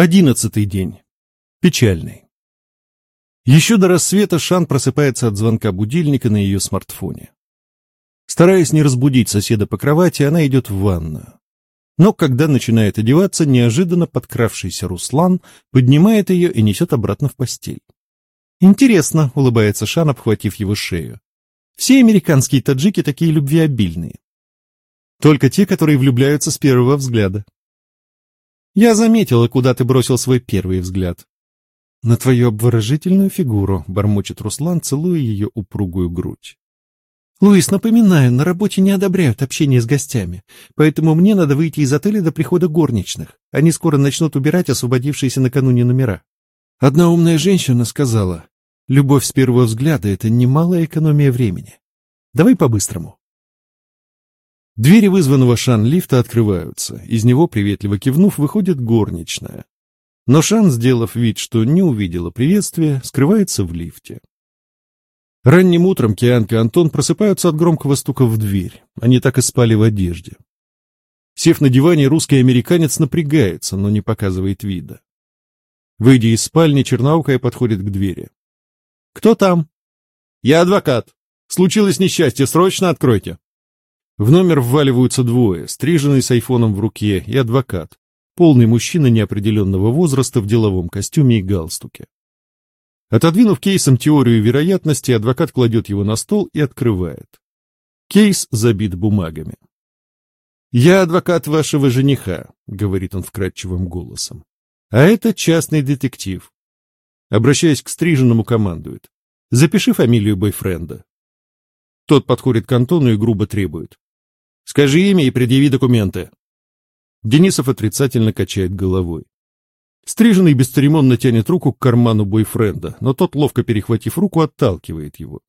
Одиннадцатый день. Печальный. Еще до рассвета Шан просыпается от звонка будильника на ее смартфоне. Стараясь не разбудить соседа по кровати, она идет в ванную. Но когда начинает одеваться, неожиданно подкравшийся Руслан поднимает ее и несет обратно в постель. «Интересно», — улыбается Шан, обхватив его шею. «Все американские таджики такие любвеобильные. Только те, которые влюбляются с первого взгляда. Я заметила, куда ты бросил свой первый взгляд. На твою обворожительную фигуру, бормочет Руслан, целуя ее упругую грудь. Луис, напоминаю, на работе не одобряют общение с гостями, поэтому мне надо выйти из отеля до прихода горничных. Они скоро начнут убирать освободившиеся накануне номера. Одна умная женщина сказала, любовь с первого взгляда — это немалая экономия времени. Давай по-быстрому. Двери вызванного Шан лифта открываются. Из него, приветливо кивнув, выходит горничная. Но Шан, сделав вид, что не увидела приветствия, скрывается в лифте. Ранним утром Кианка и Антон просыпаются от громкого стука в дверь. Они так и спали в одежде. Сев на диване, русский американец напрягается, но не показывает вида. Выйдя из спальни, Чернаукая подходит к двери. «Кто там?» «Я адвокат. Случилось несчастье, срочно откройте». В номер вваливаются двое, стриженный с айфоном в руке, и адвокат, полный мужчина неопределенного возраста в деловом костюме и галстуке. Отодвинув кейсом теорию вероятности, адвокат кладет его на стол и открывает. Кейс забит бумагами. «Я адвокат вашего жениха», — говорит он вкрадчивым голосом. «А это частный детектив». Обращаясь к стриженному, командует. «Запиши фамилию бойфренда». Тот подходит к Антону и грубо требует. Скажи имя и предъяви документы. Денисов отрицательно качает головой. Стриженный бесцеремонно тянет руку к карману бойфренда, но тот, ловко перехватив руку, отталкивает его.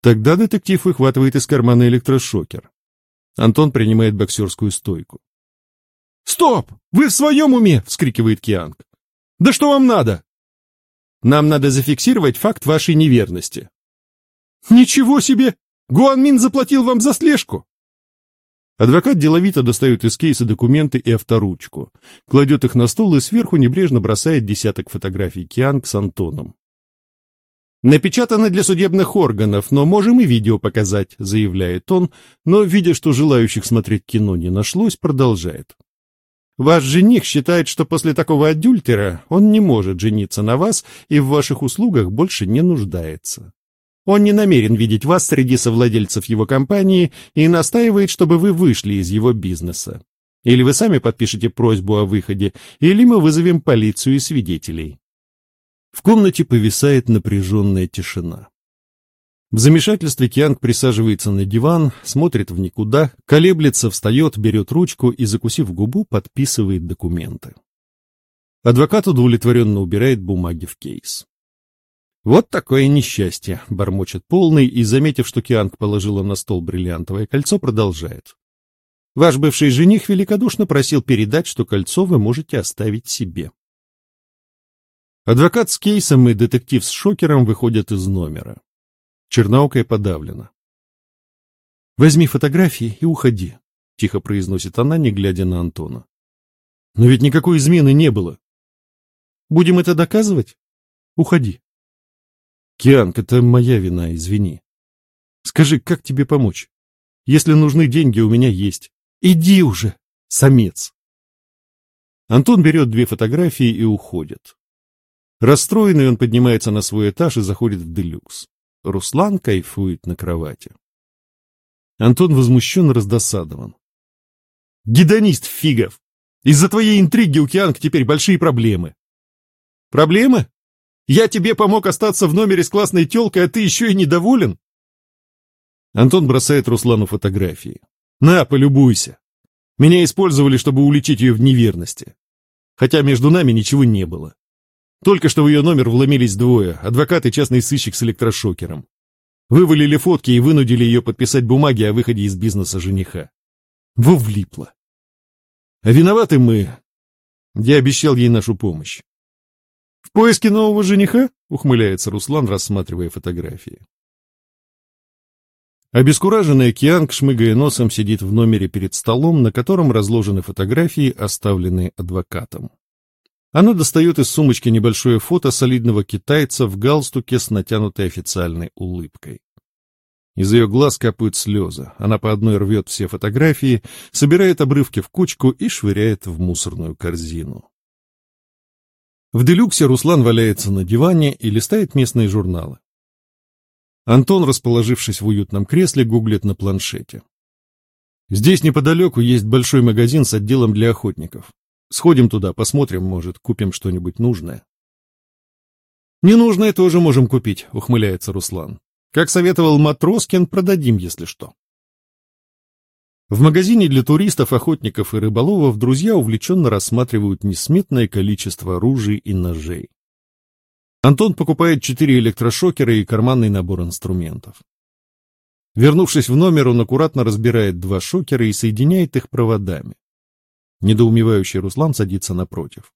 Тогда детектив выхватывает из кармана электрошокер. Антон принимает боксерскую стойку. «Стоп! Вы в своем уме!» — вскрикивает Кианг. «Да что вам надо?» «Нам надо зафиксировать факт вашей неверности». «Ничего себе! Гуанмин заплатил вам за слежку!» Адвокат деловито достает из кейса документы и авторучку, кладет их на стол и сверху небрежно бросает десяток фотографий Кианг с Антоном. «Напечатано для судебных органов, но можем и видео показать», — заявляет он, но, видя, что желающих смотреть кино не нашлось, продолжает. «Ваш жених считает, что после такого адюльтера он не может жениться на вас и в ваших услугах больше не нуждается. Он не намерен видеть вас среди совладельцев его компании и настаивает, чтобы вы вышли из его бизнеса. Или вы сами подпишете просьбу о выходе, или мы вызовем полицию и свидетелей. В комнате повисает напряженная тишина. В замешательстве Кианг присаживается на диван, смотрит в никуда, колеблется, встает, берет ручку и, закусив губу, подписывает документы. Адвокат удовлетворенно убирает бумаги в кейс. «Вот такое несчастье», — бормочет полный и, заметив, что Кианг положила на стол бриллиантовое кольцо, продолжает. «Ваш бывший жених великодушно просил передать, что кольцо вы можете оставить себе». Адвокат с кейсом и детектив с шокером выходят из номера. Чернаукая подавлена. «Возьми фотографии и уходи», — тихо произносит она, не глядя на Антона. «Но ведь никакой измены не было». «Будем это доказывать? Уходи». Кианг, это моя вина, извини. Скажи, как тебе помочь? Если нужны деньги, у меня есть. Иди уже, самец. Антон берет две фотографии и уходит. Расстроенный он поднимается на свой этаж и заходит в делюкс. Руслан кайфует на кровати. Антон возмущен раздосадован. «Гедонист Фигов! Из-за твоей интриги у Кианг теперь большие проблемы». «Проблемы? Я тебе помог остаться в номере с классной телкой, а ты еще и недоволен?» Антон бросает Руслану фотографии. «На, полюбуйся. Меня использовали, чтобы уличить ее в неверности. Хотя между нами ничего не было. Только что в ее номер вломились двое, адвокат и частный сыщик с электрошокером. Вывалили фотки и вынудили ее подписать бумаги о выходе из бизнеса жениха. Во влипло. А виноваты мы. Я обещал ей нашу помощь. «В поиске нового жениха?» — ухмыляется Руслан, рассматривая фотографии. Обескураженная Кианг, шмыгая носом, сидит в номере перед столом, на котором разложены фотографии, оставленные адвокатом. Она достает из сумочки небольшое фото солидного китайца в галстуке с натянутой официальной улыбкой. Из ее глаз капают слезы. Она по одной рвет все фотографии, собирает обрывки в кучку и швыряет в мусорную корзину. В делюксе Руслан валяется на диване и листает местные журналы. Антон, расположившись в уютном кресле, гуглит на планшете. Здесь неподалеку есть большой магазин с отделом для охотников. Сходим туда, посмотрим, может, купим что-нибудь нужное. «Ненужное тоже можем купить», — ухмыляется Руслан. «Как советовал Матроскин, продадим, если что». В магазине для туристов, охотников и рыболовов друзья увлеченно рассматривают несметное количество оружий и ножей. Антон покупает четыре электрошокера и карманный набор инструментов. Вернувшись в номер, он аккуратно разбирает два шокера и соединяет их проводами. Недоумевающий Руслан садится напротив.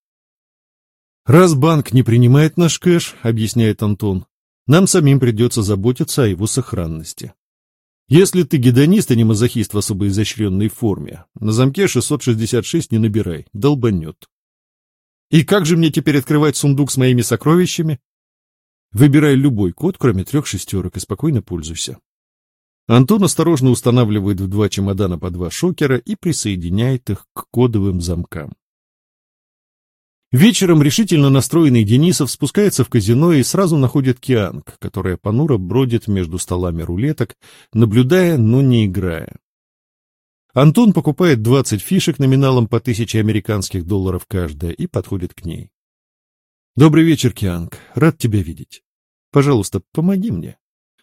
«Раз банк не принимает наш кэш, — объясняет Антон, — нам самим придется заботиться о его сохранности. Если ты гедонист, а не мазохист в особо изощренной форме, на замке 666 не набирай, долбанет. И как же мне теперь открывать сундук с моими сокровищами? Выбирай любой код, кроме трех шестерок, и спокойно пользуйся. Антон осторожно устанавливает в два чемодана по два шокера и присоединяет их к кодовым замкам. Вечером решительно настроенный Денисов спускается в казино и сразу находит Кианг, которая понуро бродит между столами рулеток, наблюдая, но не играя. Антон покупает 20 фишек номиналом по тысяче американских долларов каждая и подходит к ней. «Добрый вечер, Кианг. Рад тебя видеть. Пожалуйста, помоги мне».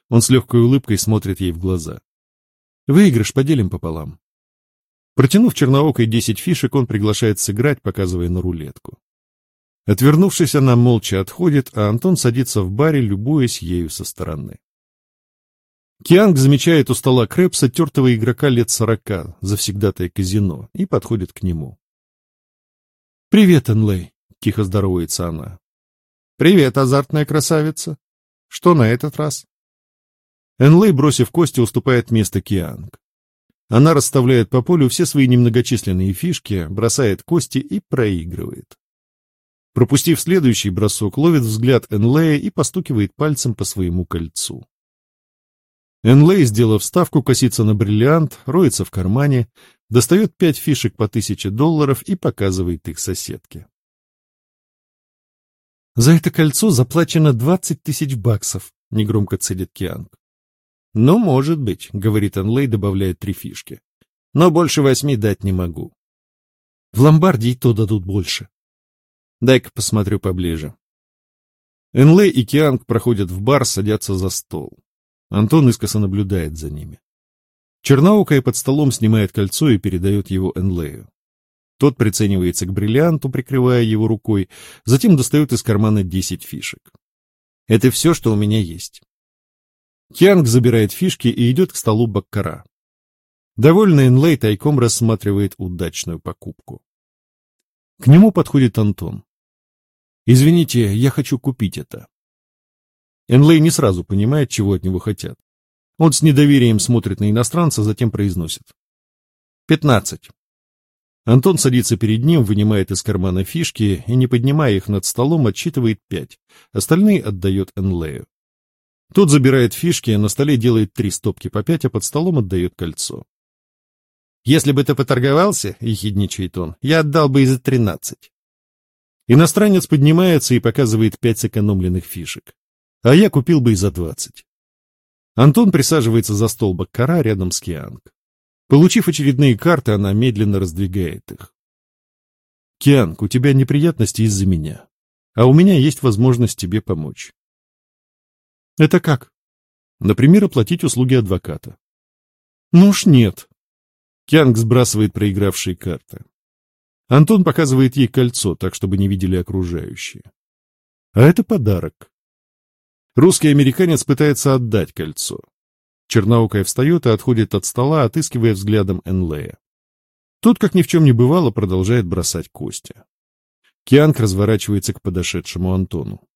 Он с легкой улыбкой смотрит ей в глаза. Выигрыш поделим пополам. Протянув черноокой десять фишек, он приглашает сыграть, показывая на рулетку. Отвернувшись, она молча отходит, а Антон садится в баре, любуясь ею со стороны. Кианг замечает у стола Крепса тертого игрока лет сорока, завсегдатое казино, и подходит к нему. «Привет, Энлей», — тихо здоровается она. «Привет, азартная красавица. Что на этот раз?» Энлей, бросив кости, уступает место Кианг. Она расставляет по полю все свои немногочисленные фишки, бросает кости и проигрывает. Пропустив следующий бросок, ловит взгляд Энлея и постукивает пальцем по своему кольцу. Энлей, сделав ставку, косится на бриллиант, роется в кармане, достает пять фишек по тысяче долларов и показывает их соседке. «За это кольцо заплачено двадцать тысяч баксов», — негромко цедит Кианг. «Ну, может быть», — говорит Энлей, добавляя три фишки. «Но больше восьми дать не могу». «В ломбарде и то дадут больше». «Дай-ка посмотрю поближе». Энлей и Кианг проходят в бар, садятся за стол. Антон искоса наблюдает за ними. Черноукая под столом снимает кольцо и передает его Энлею. Тот приценивается к бриллианту, прикрывая его рукой, затем достает из кармана десять фишек. «Это все, что у меня есть. Кианг забирает фишки и идет к столу Баккара. Довольный Энлей тайком рассматривает удачную покупку. К нему подходит Антон. «Извините, я хочу купить это». Энлей не сразу понимает, чего от него хотят. Он с недоверием смотрит на иностранца, затем произносит. «Пятнадцать». Антон садится перед ним, вынимает из кармана фишки и, не поднимая их над столом, отсчитывает пять. Остальные отдает Энлею. Тот забирает фишки, на столе делает три стопки по пять, а под столом отдает кольцо. «Если бы ты поторговался, — ехидничает он, — я отдал бы и за тринадцать». Иностранец поднимается и показывает пять сэкономленных фишек. А я купил бы и за двадцать. Антон присаживается за стол Баккара рядом с Кианг. Получив очередные карты, она медленно раздвигает их. «Кианг, у тебя неприятности из-за меня, а у меня есть возможность тебе помочь. Это как? Например, оплатить услуги адвоката. Ну уж нет. Кянг сбрасывает проигравшие карты. Антон показывает ей кольцо, так, чтобы не видели окружающие. А это подарок. Русский американец пытается отдать кольцо. Черноукая встает и отходит от стола, отыскивая взглядом Энлея. Тот, как ни в чем не бывало, продолжает бросать кости. Кианг разворачивается к подошедшему Антону.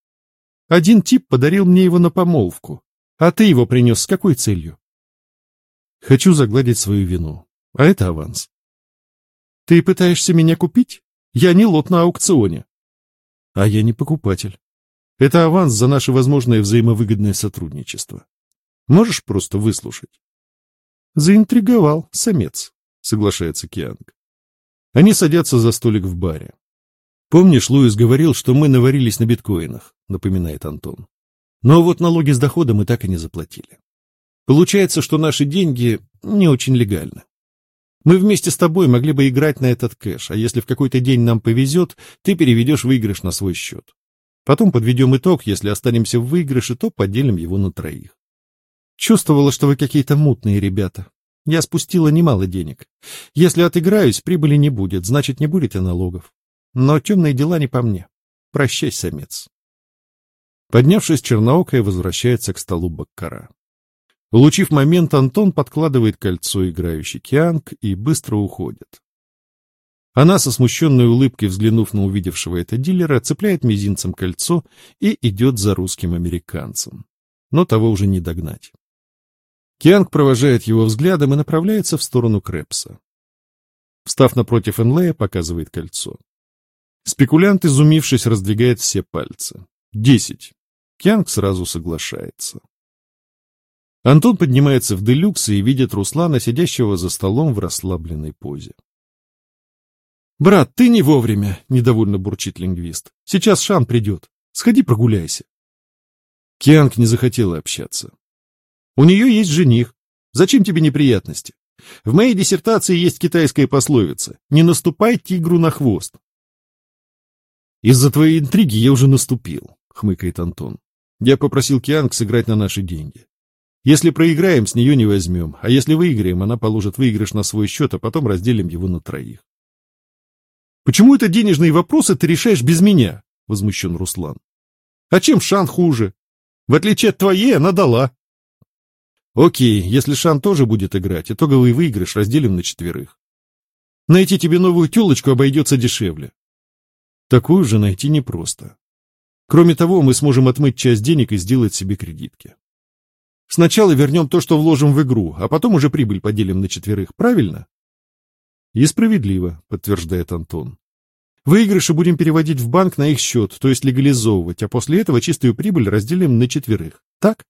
Один тип подарил мне его на помолвку. А ты его принес с какой целью? Хочу загладить свою вину. А это аванс. Ты пытаешься меня купить? Я не лот на аукционе. А я не покупатель. Это аванс за наше возможное взаимовыгодное сотрудничество. Можешь просто выслушать? Заинтриговал, самец, соглашается Кианг. Они садятся за столик в баре. Помнишь, Луис говорил, что мы наварились на биткоинах, напоминает Антон. Но вот налоги с дохода мы так и не заплатили. Получается, что наши деньги не очень легальны. Мы вместе с тобой могли бы играть на этот кэш, а если в какой-то день нам повезет, ты переведешь выигрыш на свой счет. Потом подведем итог, если останемся в выигрыше, то поделим его на троих. Чувствовала, что вы какие-то мутные ребята. Я спустила немало денег. Если отыграюсь, прибыли не будет, значит, не будет и налогов. Но темные дела не по мне. Прощай, самец. Поднявшись, черноокая возвращается к столу Баккара. Улучив момент, Антон подкладывает кольцо играющий Кианг и быстро уходит. Она со смущенной улыбкой, взглянув на увидевшего это дилера, цепляет мизинцем кольцо и идет за русским американцем. Но того уже не догнать. Кианг провожает его взглядом и направляется в сторону Крепса. Встав напротив Энлея, показывает кольцо. Спекулянт, изумившись, раздвигает все пальцы. Десять. Кианг сразу соглашается. Антон поднимается в делюкс и видит Руслана, сидящего за столом в расслабленной позе. «Брат, ты не вовремя!» — недовольно бурчит лингвист. «Сейчас Шан придет. Сходи прогуляйся». Кианг не захотела общаться. «У нее есть жених. Зачем тебе неприятности? В моей диссертации есть китайская пословица «Не наступай тигру на хвост». «Из-за твоей интриги я уже наступил», — хмыкает Антон. «Я попросил Кианг сыграть на наши деньги. Если проиграем, с нее не возьмем, а если выиграем, она положит выигрыш на свой счет, а потом разделим его на троих. «Почему это денежные вопросы ты решаешь без меня?» — возмущен Руслан. «А чем Шан хуже? В отличие от твоей, она дала». «Окей, если Шан тоже будет играть, итоговый выигрыш разделим на четверых. Найти тебе новую телочку обойдется дешевле. Такую же найти непросто. Кроме того, мы сможем отмыть часть денег и сделать себе кредитки. Сначала вернем то, что вложим в игру, а потом уже прибыль поделим на четверых, правильно? И справедливо, подтверждает Антон. Выигрыши будем переводить в банк на их счет, то есть легализовывать, а после этого чистую прибыль разделим на четверых. Так?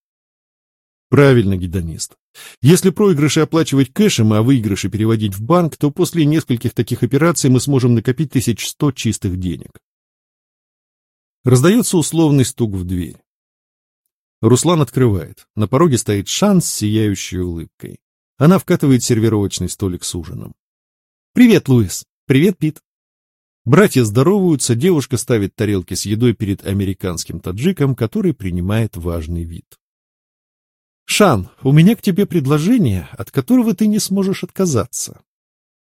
Правильно, гедонист. Если проигрыши оплачивать кэшем, а выигрыши переводить в банк, то после нескольких таких операций мы сможем накопить тысяч сто чистых денег. Раздается условный стук в дверь. Руслан открывает. На пороге стоит Шан с сияющей улыбкой. Она вкатывает сервировочный столик с ужином. «Привет, Луис! Привет, Пит!» Братья здороваются, девушка ставит тарелки с едой перед американским таджиком, который принимает важный вид. «Шан, у меня к тебе предложение, от которого ты не сможешь отказаться».